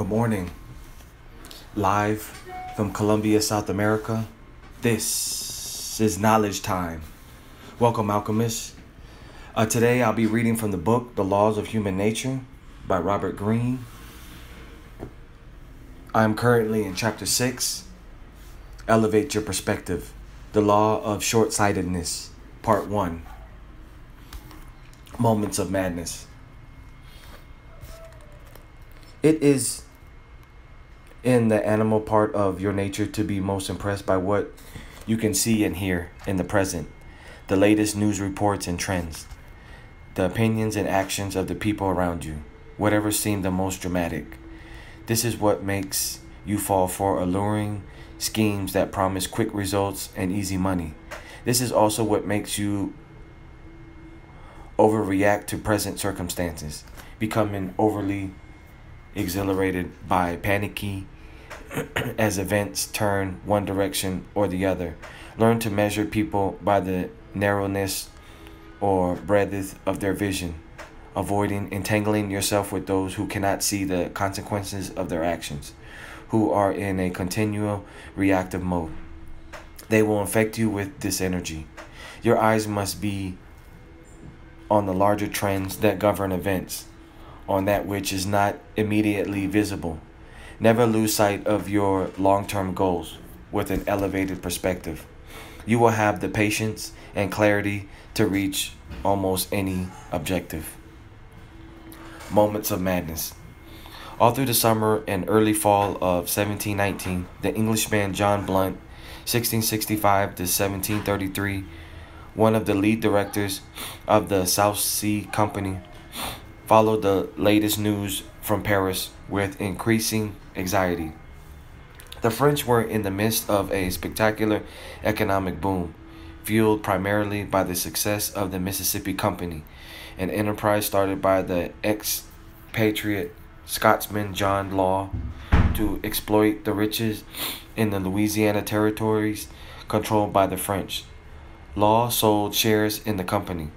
Good morning. Live from Colombia, South America. This is Knowledge Time. Welcome, alchemists. Uh, today I'll be reading from the book The Laws of Human Nature by Robert Greene. I am currently in chapter 6 Elevate Your Perspective The Law of Short Sightedness, Part 1 Moments of Madness. It is in the animal part of your nature to be most impressed by what you can see and hear in the present, the latest news reports and trends, the opinions and actions of the people around you, whatever seemed the most dramatic. This is what makes you fall for alluring schemes that promise quick results and easy money. This is also what makes you overreact to present circumstances, becoming overly exhilarated by panicky as events turn one direction or the other. Learn to measure people by the narrowness or breadth of their vision, avoiding entangling yourself with those who cannot see the consequences of their actions, who are in a continual reactive mode. They will infect you with this energy. Your eyes must be on the larger trends that govern events on that which is not immediately visible. Never lose sight of your long term goals with an elevated perspective. You will have the patience and clarity to reach almost any objective. Moments of Madness. All through the summer and early fall of 1719, the Englishman John Blunt, 1665 to 1733, one of the lead directors of the South Sea Company, followed the latest news from Paris with increasing anxiety. The French were in the midst of a spectacular economic boom, fueled primarily by the success of the Mississippi Company, an enterprise started by the expatriate Scotsman John Law to exploit the riches in the Louisiana territories controlled by the French. Law sold shares in the company,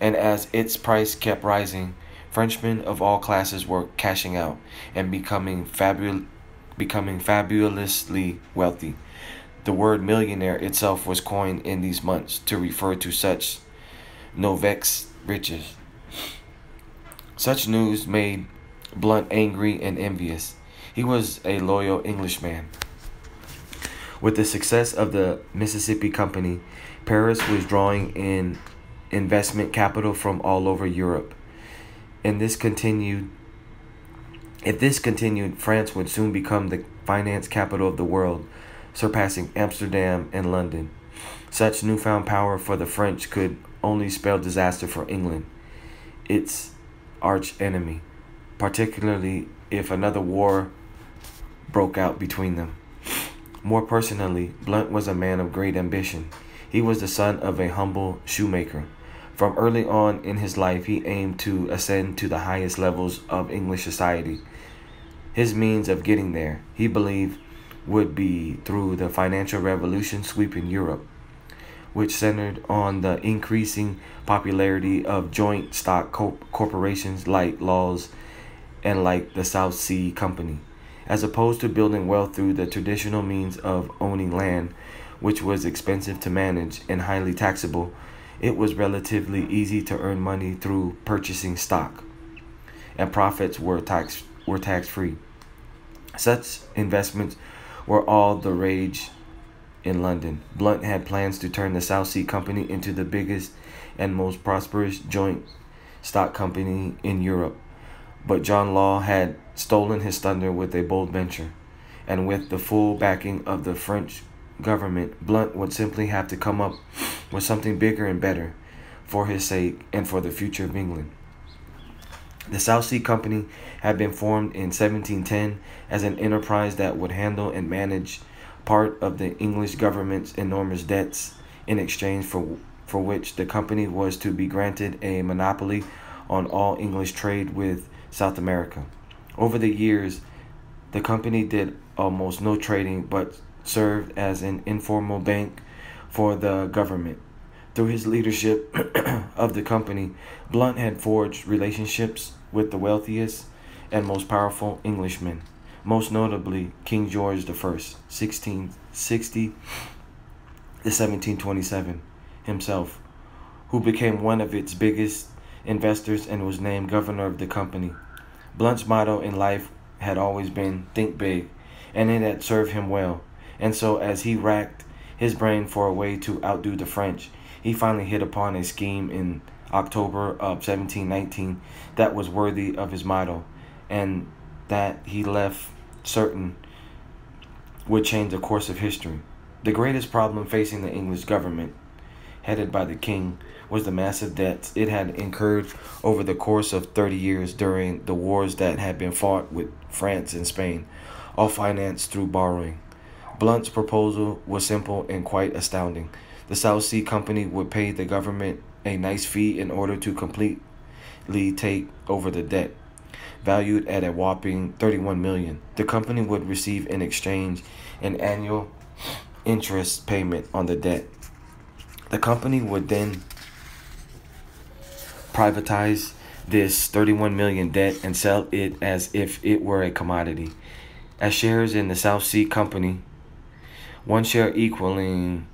and as its price kept rising, Frenchmen of all classes were cashing out and becoming fabul- becoming fabulously wealthy. The word millionaire itself was coined in these months to refer to such nouveaux riches. Such news made Blunt angry and envious. He was a loyal Englishman. With the success of the Mississippi Company, Paris was drawing in investment capital from all over Europe and this continued if this continued, France would soon become the finance capital of the world, surpassing Amsterdam and London. Such newfound power for the French could only spell disaster for England, its arch enemy, particularly if another war broke out between them. More personally, Blunt was a man of great ambition. He was the son of a humble shoemaker. From early on in his life, he aimed to ascend to the highest levels of English society. His means of getting there, he believed, would be through the financial revolution sweeping Europe, which centered on the increasing popularity of joint stock corporations like Law's and like the South Sea Company, as opposed to building wealth through the traditional means of owning land, which was expensive to manage and highly taxable it was relatively easy to earn money through purchasing stock, and profits were tax were tax free. Such investments were all the rage in London. Blunt had plans to turn the South Sea Company into the biggest and most prosperous joint stock company in Europe. But John Law had stolen his thunder with a bold venture, and with the full backing of the French government, Blunt would simply have to come up with something bigger and better for his sake and for the future of England. The South Sea Company had been formed in 1710 as an enterprise that would handle and manage part of the English government's enormous debts in exchange for for which the company was to be granted a monopoly on all English trade with South America. Over the years, the company did almost no trading but served as an informal bank for the government. Through his leadership of the company, Blunt had forged relationships with the wealthiest and most powerful Englishmen, most notably King George I, 1660 to 1727, himself, who became one of its biggest investors and was named governor of the company. Blunt's motto in life had always been think big, and it had served him well. And so, as he racked his brain for a way to outdo the French, he finally hit upon a scheme in October of 1719 that was worthy of his motto, and that he left certain would change the course of history. The greatest problem facing the English government, headed by the king, was the massive debts it had incurred over the course of 30 years during the wars that had been fought with France and Spain, all financed through borrowing. Blunt's proposal was simple and quite astounding. The South Sea Company would pay the government a nice fee in order to completely take over the debt, valued at a whopping 31 million. The company would receive in exchange an annual interest payment on the debt. The company would then privatize this 31 million debt and sell it as if it were a commodity. As shares in the South Sea Company, one share equaling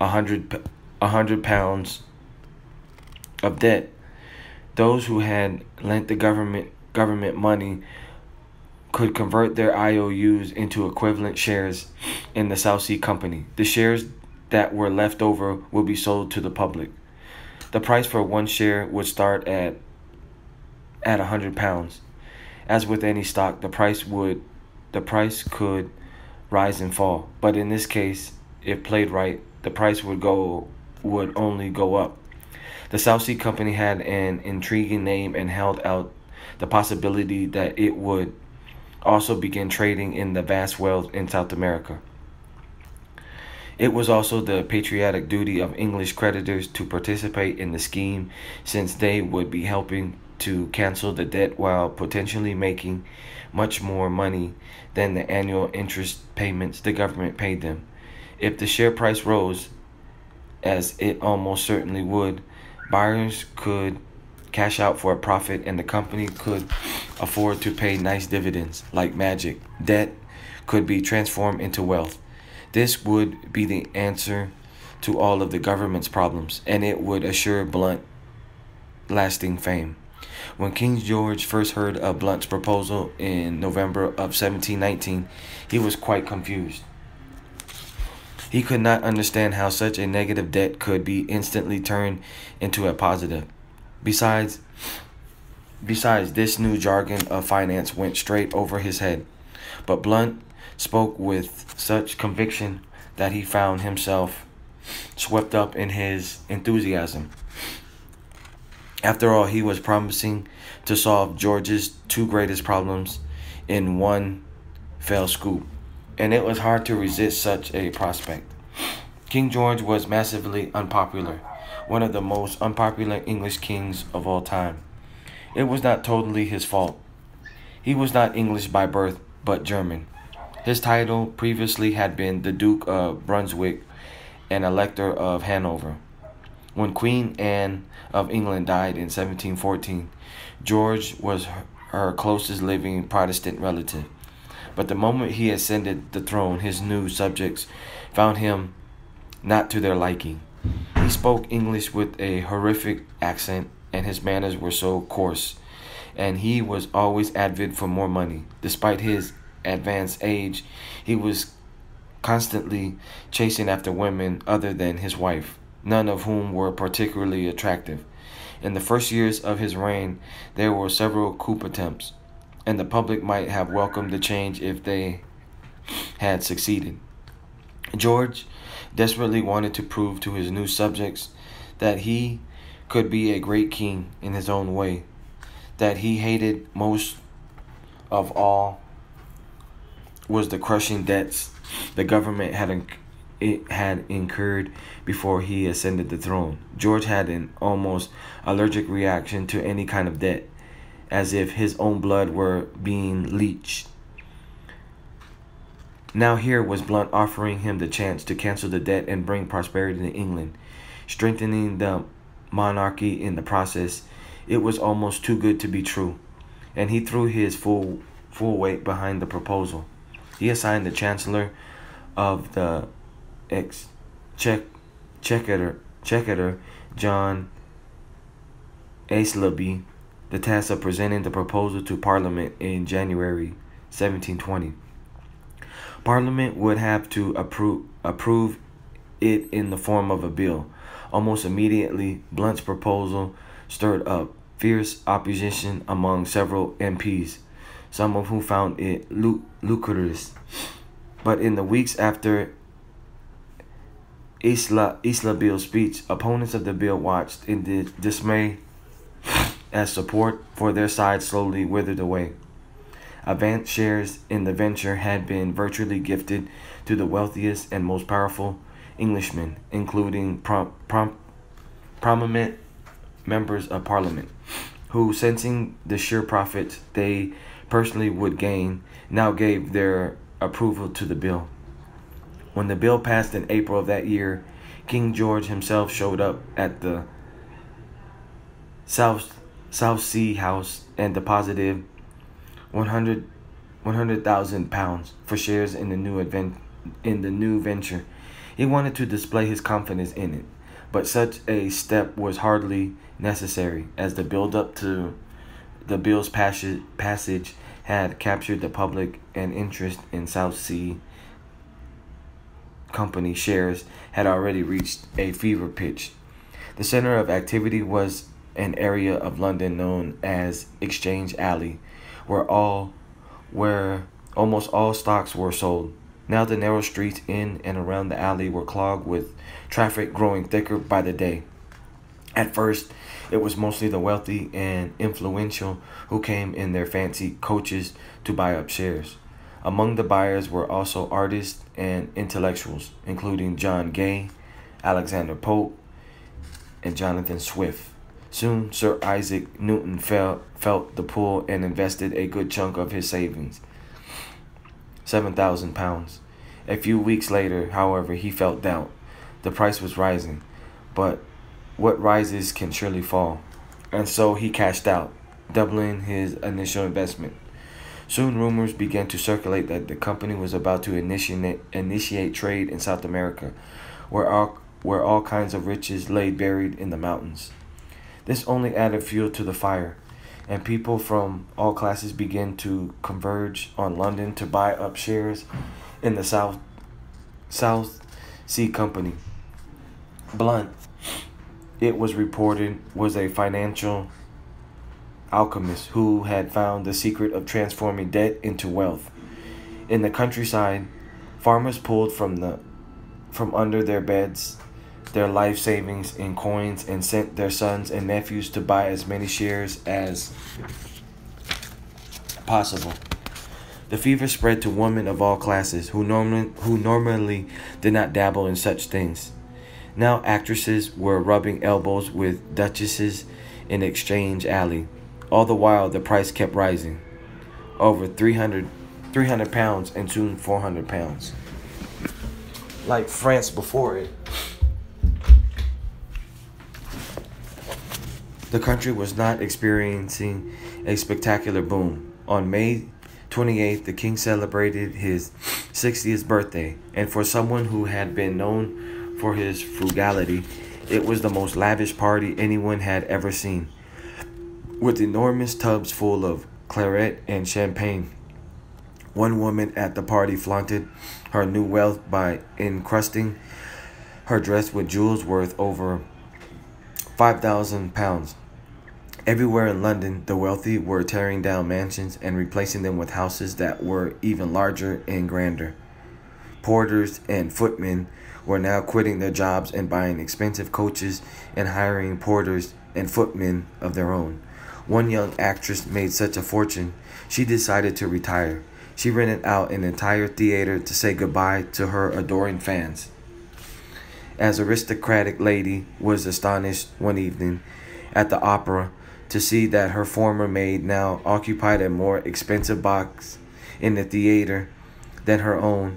a hundred a hundred pounds of debt. Those who had lent the government government money could convert their IOUs into equivalent shares in the South Sea Company. The shares that were left over would be sold to the public. The price for one share would start at at a hundred pounds. As with any stock, the price would the price could rise and fall. But in this case, if played right, the price would go would only go up. The South Sea Company had an intriguing name and held out the possibility that it would also begin trading in the vast wealth in South America. It was also the patriotic duty of English creditors to participate in the scheme since they would be helping to cancel the debt while potentially making much more money than the annual interest payments the government paid them. If the share price rose, as it almost certainly would, buyers could cash out for a profit and the company could afford to pay nice dividends like magic. Debt could be transformed into wealth. This would be the answer to all of the government's problems and it would assure Blunt lasting fame. When King George first heard of Blunt's proposal in November of 1719, he was quite confused. He could not understand how such a negative debt could be instantly turned into a positive. Besides, besides this new jargon of finance went straight over his head. But Blunt spoke with such conviction that he found himself swept up in his enthusiasm. After all, he was promising to solve George's two greatest problems in one fell swoop, and it was hard to resist such a prospect. King George was massively unpopular, one of the most unpopular English kings of all time. It was not totally his fault. He was not English by birth, but German. His title previously had been the Duke of Brunswick and Elector of Hanover. When Queen Anne of England died in 1714, George was her closest living Protestant relative. But the moment he ascended the throne, his new subjects found him not to their liking. He spoke English with a horrific accent, and his manners were so coarse, and he was always avid for more money. Despite his advanced age, he was constantly chasing after women other than his wife none of whom were particularly attractive. In the first years of his reign, there were several coup attempts, and the public might have welcomed the change if they had succeeded. George desperately wanted to prove to his new subjects that he could be a great king in his own way, that he hated most of all was the crushing debts the government had it had incurred before he ascended the throne. George had an almost allergic reaction to any kind of debt, as if his own blood were being leached. Now here was Blunt offering him the chance to cancel the debt and bring prosperity to England, strengthening the monarchy in the process. It was almost too good to be true, and he threw his full full weight behind the proposal. He assigned the Chancellor of the Exchequer, John Aislabie, the task of presenting the proposal to Parliament in January 1720. Parliament would have to approve, approve it in the form of a bill. Almost immediately, Blunt's proposal stirred up fierce opposition among several MPs, some of whom found it lucrative. But in the weeks after Isla Aislabie's speech, opponents of the bill watched in dismay as support for their side slowly withered away. Advance shares in the venture had been virtually gifted to the wealthiest and most powerful Englishmen, including prom- prom- prominent members of parliament, who, sensing the sheer profits they personally would gain, now gave their approval to the bill. When the bill passed in April of that year, King George himself showed up at the South Sea House and deposited 100 100,000 pounds for shares in the new event in the new venture. He wanted to display his confidence in it, but such a step was hardly necessary as the build up to the bill's passage, passage had captured the public and interest in South Sea Company shares had already reached a fever pitch. The center of activity was an area of London known as Exchange Alley, where all where almost all stocks were sold. Now the narrow streets in and around the alley were clogged with traffic growing thicker by the day. At first, it was mostly the wealthy and influential who came in their fancy coaches to buy up shares. Among the buyers were also artists and intellectuals, including John Gay, Alexander Pope, and Jonathan Swift. Soon, Sir Isaac Newton felt, felt the pull and invested a good chunk of his savings £7,000. A few weeks later, however, he felt doubt. The price was rising, but what rises can surely fall. And so he cashed out, doubling his initial investment. Soon rumors began to circulate that the company was about to initiate, initiate trade in South America, where all, where all kinds of riches lay buried in the mountains. This only added fuel to the fire, and people from all classes began to converge on London to buy up shares in the South South Sea Company. Blunt, it was reported, was a financial alchemist who had found the secret of transforming debt into wealth. In the countryside, farmers pulled from the from under their beds their life savings in coins and sent their sons and nephews to buy as many shares as possible. The fever spread to women of all classes who normally, who normally did not dabble in such things. Now actresses were rubbing elbows with duchesses in Exchange Alley. All the while, the price kept rising. Over 300, 300 pounds and soon 400 pounds. Like France before it. The country was not experiencing a spectacular boom. On May 28th, the king celebrated his 60th birthday, and for someone who had been known for his frugality, it was the most lavish party anyone had ever seen. With enormous tubs full of claret and champagne. One woman at the party flaunted her new wealth by encrusting her dress with jewels worth over 5,000 pounds. Everywhere in London, the wealthy were tearing down mansions and replacing them with houses that were even larger and grander. Porters and footmen were now quitting their jobs and buying expensive coaches and hiring porters and footmen of their own. One young actress made such a fortune, she decided to retire. She rented out an entire theater to say goodbye to her adoring fans as aristocratic lady was astonished one evening at the opera to see that her former maid now occupied a more expensive box in the theater than her own.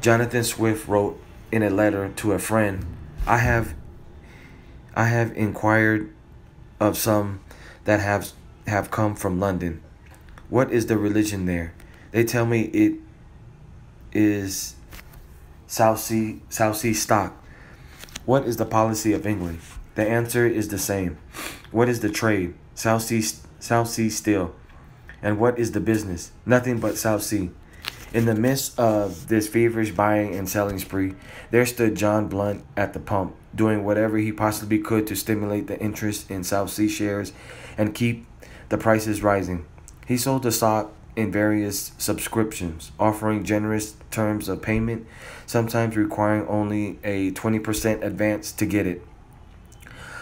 Jonathan Swift wrote in a letter to a friend, I have I have inquired of some that have have come from London, What is the religion there? They tell me it is South Sea South Sea stock. What is the policy of England? The answer is the same. What is the trade? South Sea South Sea steel. And what is the business? Nothing but South Sea. In the midst of this feverish buying and selling spree, there stood John Blunt at the pump, doing whatever he possibly could to stimulate the interest in South Sea shares and keep the prices rising. He sold the stock in various subscriptions, offering generous terms of payment, sometimes requiring only a 20% advance to get it.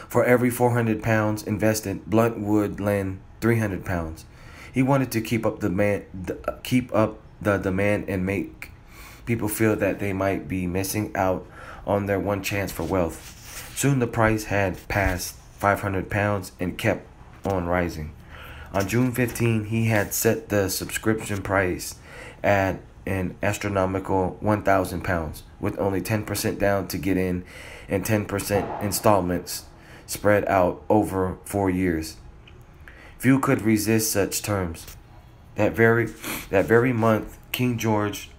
For every 400 pounds invested, Blunt would lend 300 pounds. He wanted to keep up the man, keep up the demand and make people feel that they might be missing out on their one chance for wealth. Soon the price had passed 500 pounds and kept on rising. On June 15, he had set the subscription price at an astronomical 1,000 pounds, with only 10% down to get in and 10% installments spread out over four years. Few could resist such terms. That very that very month, King George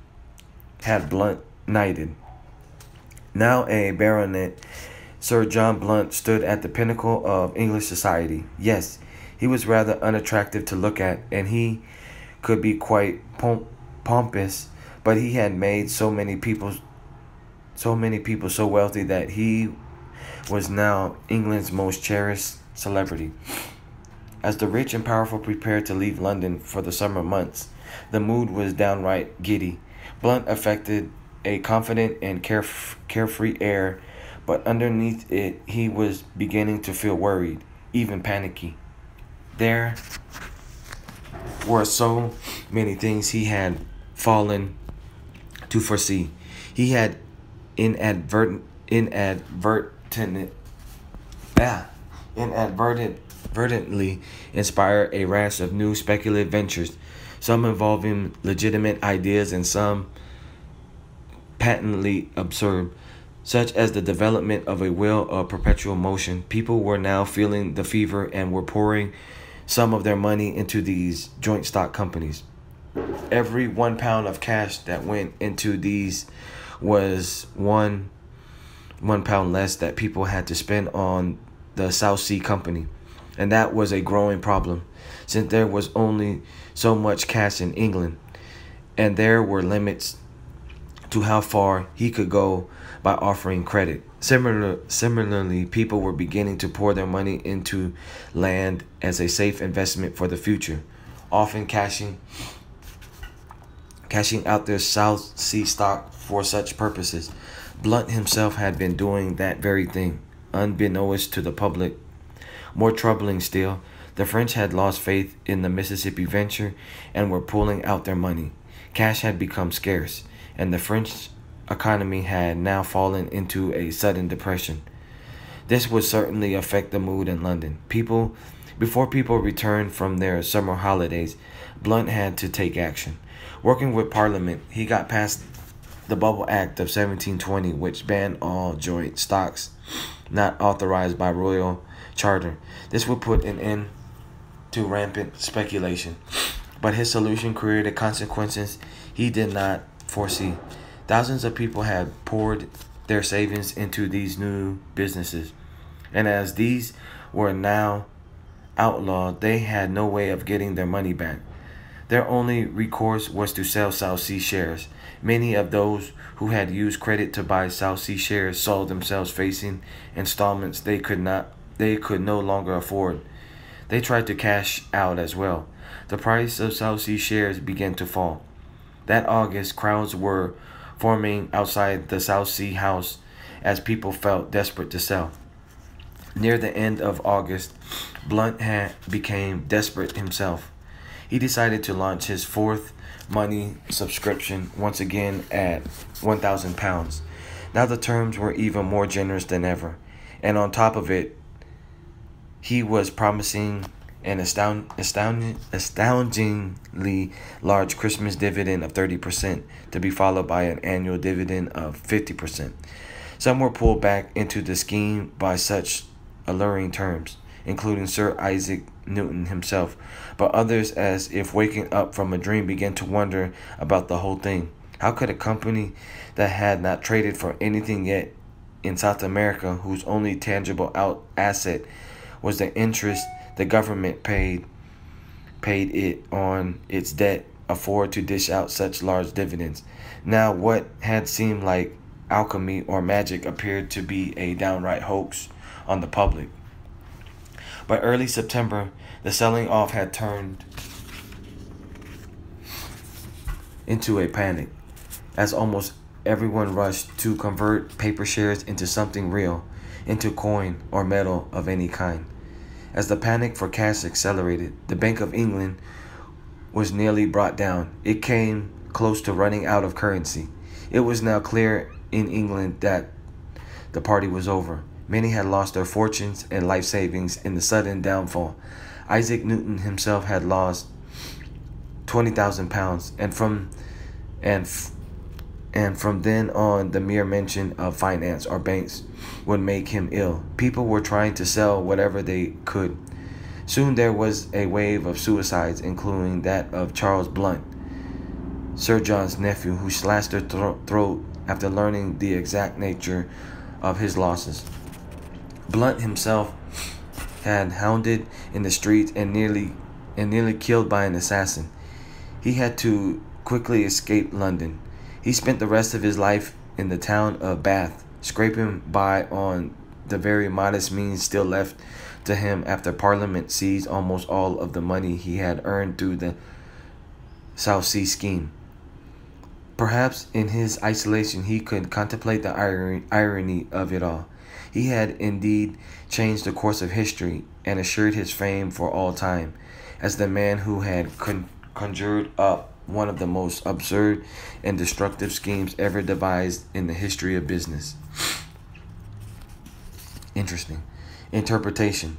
had Blunt knighted. Now a baronet, Sir John Blunt stood at the pinnacle of English society. Yes, he was rather unattractive to look at, and he could be quite pomp- pompous, but he had made so many people so many people so wealthy that he was now England's most cherished celebrity. As the rich and powerful prepared to leave London for the summer months, the mood was downright giddy. Blunt affected a confident and caref- carefree air, but underneath it, he was beginning to feel worried, even panicky. There were so many things he had fallen to foresee. He had inadvertent, inadvertent, ah, inadvertent inadvertently inspired a rash of new speculative ventures, some involving legitimate ideas and some patently absurd, such as the development of a wheel of perpetual motion. People were now feeling the fever and were pouring some of their money into these joint stock companies. Every one pound of cash that went into these was one one pound less that people had to spend on the South Sea Company and that was a growing problem since there was only so much cash in England and there were limits to how far he could go by offering credit. Similar, similarly, people were beginning to pour their money into land as a safe investment for the future, often cashing cashing out their South Sea stock for such purposes. Blunt himself had been doing that very thing, unbeknownst to the public more troubling still, the French had lost faith in the Mississippi venture and were pulling out their money. Cash had become scarce, and the French economy had now fallen into a sudden depression. This would certainly affect the mood in London. People before people returned from their summer holidays, Blunt had to take action. Working with Parliament, he got past the Bubble Act of 1720, which banned all joint stocks not authorized by royal charter. This would put an end to rampant speculation. But his solution created consequences he did not foresee. Thousands of people had poured their savings into these new businesses. And as these were now outlawed, they had no way of getting their money back. Their only recourse was to sell South Sea shares. Many of those who had used credit to buy South Sea shares saw themselves facing installments they could not they could no longer afford. They tried to cash out as well. The price of South Sea shares began to fall. That August, crowds were forming outside the South Sea house as people felt desperate to sell. Near the end of August, Blunt had became desperate himself. He decided to launch his fourth money subscription once again at 1,000 pounds. Now the terms were even more generous than ever, and on top of it, he was promising an astound, astound, astoundingly large Christmas dividend of 30% to be followed by an annual dividend of 50%. Some were pulled back into the scheme by such alluring terms, including Sir Isaac Newton himself, but others, as if waking up from a dream, began to wonder about the whole thing. How could a company that had not traded for anything yet in South America, whose only tangible out asset was the interest the government paid paid it on its debt, afford to dish out such large dividends? Now, what had seemed like alchemy or magic appeared to be a downright hoax on the public. By early September, the selling off had turned into a panic, as almost everyone rushed to convert paper shares into something real, into coin or metal of any kind. As the panic for cash accelerated, the Bank of England was nearly brought down. It came close to running out of currency. It was now clear in England that the party was over. Many had lost their fortunes and life savings in the sudden downfall. Isaac Newton himself had lost twenty thousand pounds, and from and and from then on, the mere mention of finance or banks would make him ill. People were trying to sell whatever they could. Soon there was a wave of suicides, including that of Charles Blunt, Sir John's nephew, who slashed their thro- throat after learning the exact nature of his losses. Blunt himself had hounded in the streets and nearly and nearly killed by an assassin. He had to quickly escape London. He spent the rest of his life in the town of Bath, scraping by on the very modest means still left to him after Parliament seized almost all of the money he had earned through the South Sea scheme. Perhaps in his isolation he could contemplate the irony of it all. He had indeed changed the course of history and assured his fame for all time as the man who had con- conjured up one of the most absurd and destructive schemes ever devised in the history of business. Interesting. Interpretation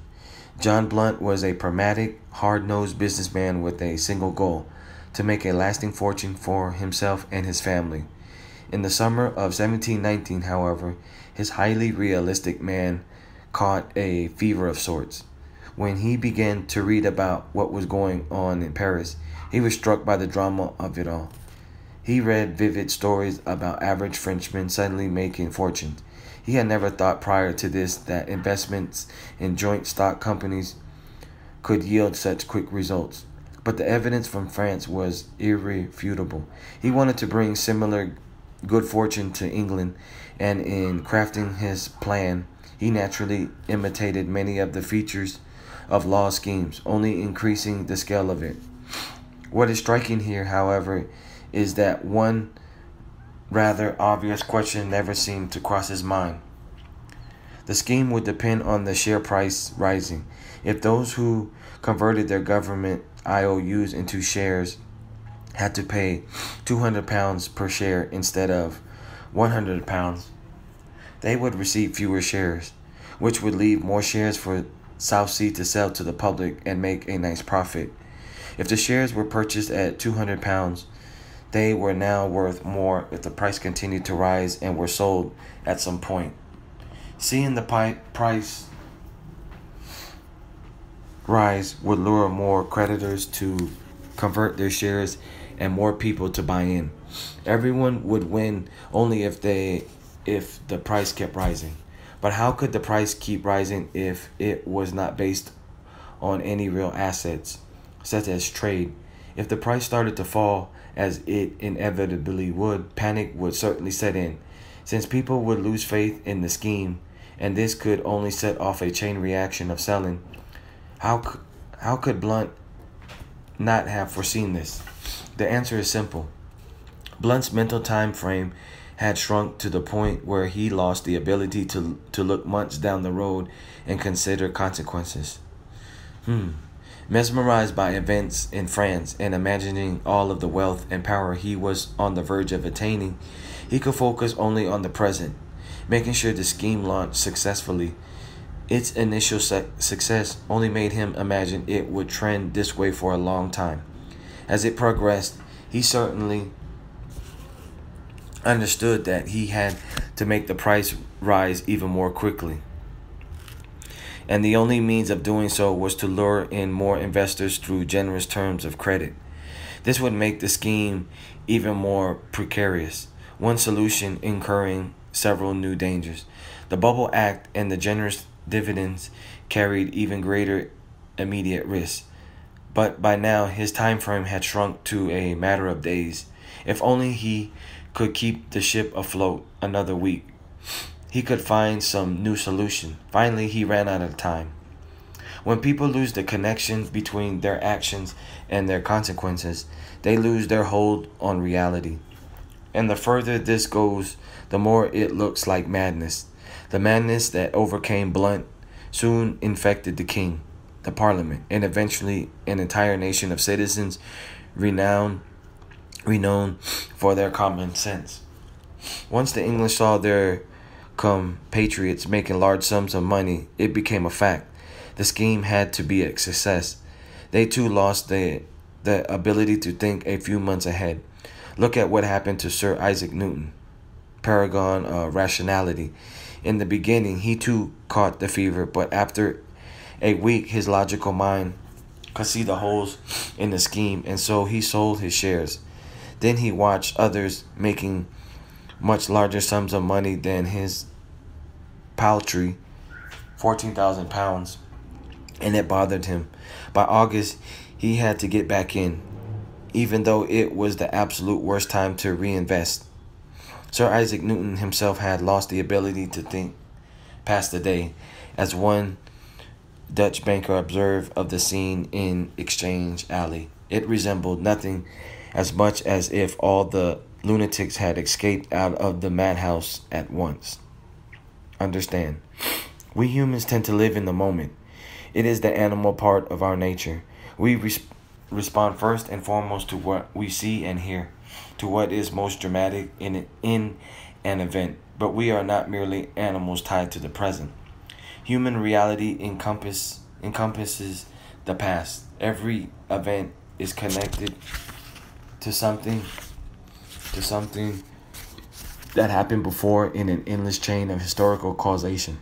John Blunt was a pragmatic, hard nosed businessman with a single goal to make a lasting fortune for himself and his family. In the summer of 1719, however, his highly realistic man caught a fever of sorts. When he began to read about what was going on in Paris, he was struck by the drama of it all. He read vivid stories about average Frenchmen suddenly making fortunes. He had never thought prior to this that investments in joint stock companies could yield such quick results. But the evidence from France was irrefutable. He wanted to bring similar good fortune to England, and in crafting his plan, he naturally imitated many of the features of law schemes, only increasing the scale of it. What is striking here, however, is that one rather obvious question never seemed to cross his mind. The scheme would depend on the share price rising. If those who converted their government IOUs into shares had to pay 200 pounds per share instead of 100 pounds, they would receive fewer shares, which would leave more shares for South Sea to sell to the public and make a nice profit. If the shares were purchased at 200 pounds, they were now worth more if the price continued to rise and were sold at some point. Seeing the price rise would lure more creditors to convert their shares and more people to buy in. Everyone would win only if they if the price kept rising. But how could the price keep rising if it was not based on any real assets such as trade? If the price started to fall as it inevitably would, panic would certainly set in since people would lose faith in the scheme and this could only set off a chain reaction of selling how, how could Blunt not have foreseen this? The answer is simple. Blunt's mental time frame had shrunk to the point where he lost the ability to, to look months down the road and consider consequences. Hmm. Mesmerized by events in France and imagining all of the wealth and power he was on the verge of attaining, he could focus only on the present, making sure the scheme launched successfully its initial su- success only made him imagine it would trend this way for a long time. As it progressed, he certainly understood that he had to make the price rise even more quickly. And the only means of doing so was to lure in more investors through generous terms of credit. This would make the scheme even more precarious, one solution incurring several new dangers. The Bubble Act and the generous dividends carried even greater immediate risks. But by now his time frame had shrunk to a matter of days. If only he could keep the ship afloat another week, he could find some new solution. Finally, he ran out of time. When people lose the connection between their actions and their consequences, they lose their hold on reality. And the further this goes, the more it looks like madness. The madness that overcame Blunt soon infected the king, the parliament, and eventually an entire nation of citizens renowned renowned for their common sense. Once the English saw their compatriots making large sums of money, it became a fact. The scheme had to be a success. They too lost the, the ability to think a few months ahead. Look at what happened to Sir Isaac Newton, paragon of rationality. In the beginning, he too caught the fever, but after a week, his logical mind could see the holes in the scheme, and so he sold his shares. Then he watched others making much larger sums of money than his paltry 14,000 pounds, and it bothered him. By August, he had to get back in, even though it was the absolute worst time to reinvest. Sir Isaac Newton himself had lost the ability to think past the day, as one Dutch banker observed of the scene in Exchange Alley. It resembled nothing as much as if all the lunatics had escaped out of the madhouse at once. Understand, we humans tend to live in the moment. It is the animal part of our nature. We res- respond first and foremost to what we see and hear, to what is most dramatic in, in an event, but we are not merely animals tied to the present. Human reality encompass, encompasses the past. Every event is connected to something to something that happened before in an endless chain of historical causation.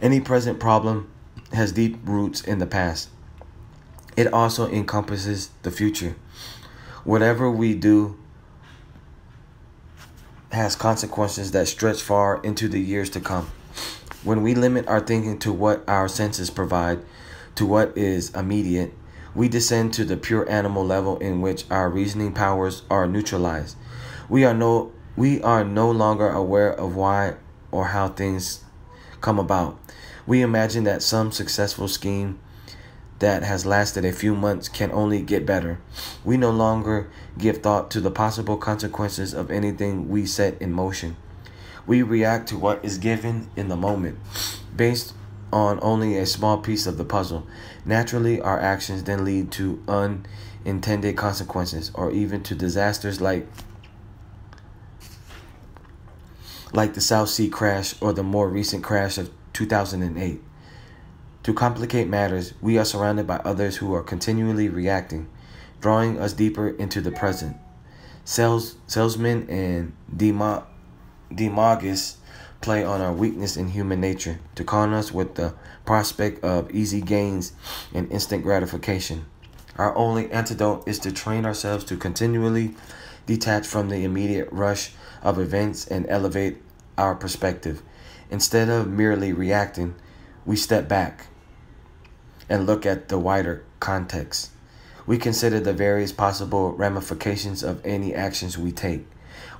Any present problem has deep roots in the past. It also encompasses the future. Whatever we do has consequences that stretch far into the years to come. When we limit our thinking to what our senses provide, to what is immediate, we descend to the pure animal level in which our reasoning powers are neutralized. We are no we are no longer aware of why or how things come about. We imagine that some successful scheme that has lasted a few months can only get better. We no longer give thought to the possible consequences of anything we set in motion. We react to what is given in the moment based on only a small piece of the puzzle. Naturally, our actions then lead to unintended consequences or even to disasters like like the South Sea crash or the more recent crash of 2008. To complicate matters, we are surrounded by others who are continually reacting, drawing us deeper into the present. Sales, salesmen and demagogues play on our weakness in human nature to con us with the prospect of easy gains and instant gratification. Our only antidote is to train ourselves to continually detach from the immediate rush of events and elevate our perspective. Instead of merely reacting, we step back and look at the wider context. We consider the various possible ramifications of any actions we take.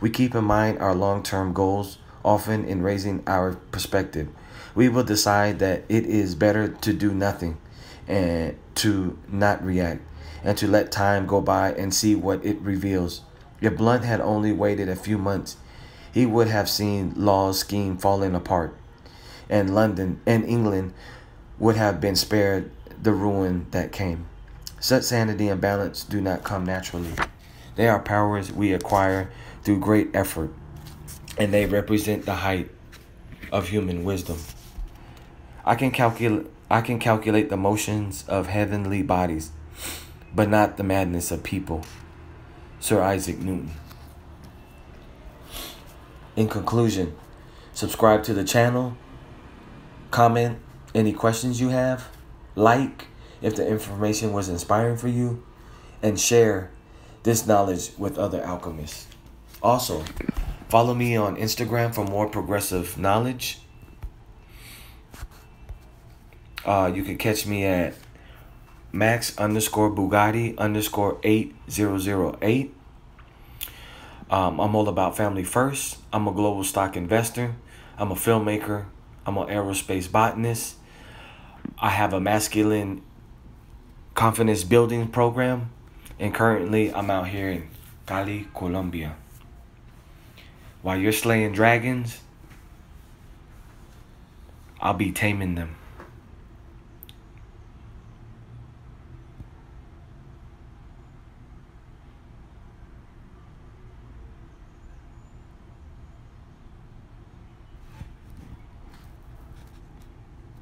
We keep in mind our long term goals often in raising our perspective. We will decide that it is better to do nothing and to not react and to let time go by and see what it reveals. If Blunt had only waited a few months, he would have seen Law's scheme falling apart, and London and England would have been spared the ruin that came. Such sanity and balance do not come naturally. They are powers we acquire through great effort and they represent the height of human wisdom. I can calculate I can calculate the motions of heavenly bodies, but not the madness of people. Sir Isaac Newton. In conclusion, subscribe to the channel, comment any questions you have, like if the information was inspiring for you, and share this knowledge with other alchemists. Also, follow me on Instagram for more progressive knowledge. Uh, you can catch me at max underscore Bugatti underscore 8008. Um, I'm all about family first. I'm a global stock investor. I'm a filmmaker. I'm an aerospace botanist. I have a masculine confidence building program. And currently, I'm out here in Cali, Colombia. While you're slaying dragons, I'll be taming them.